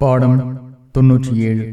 பாடம் தொன்னூற்றி ஏழு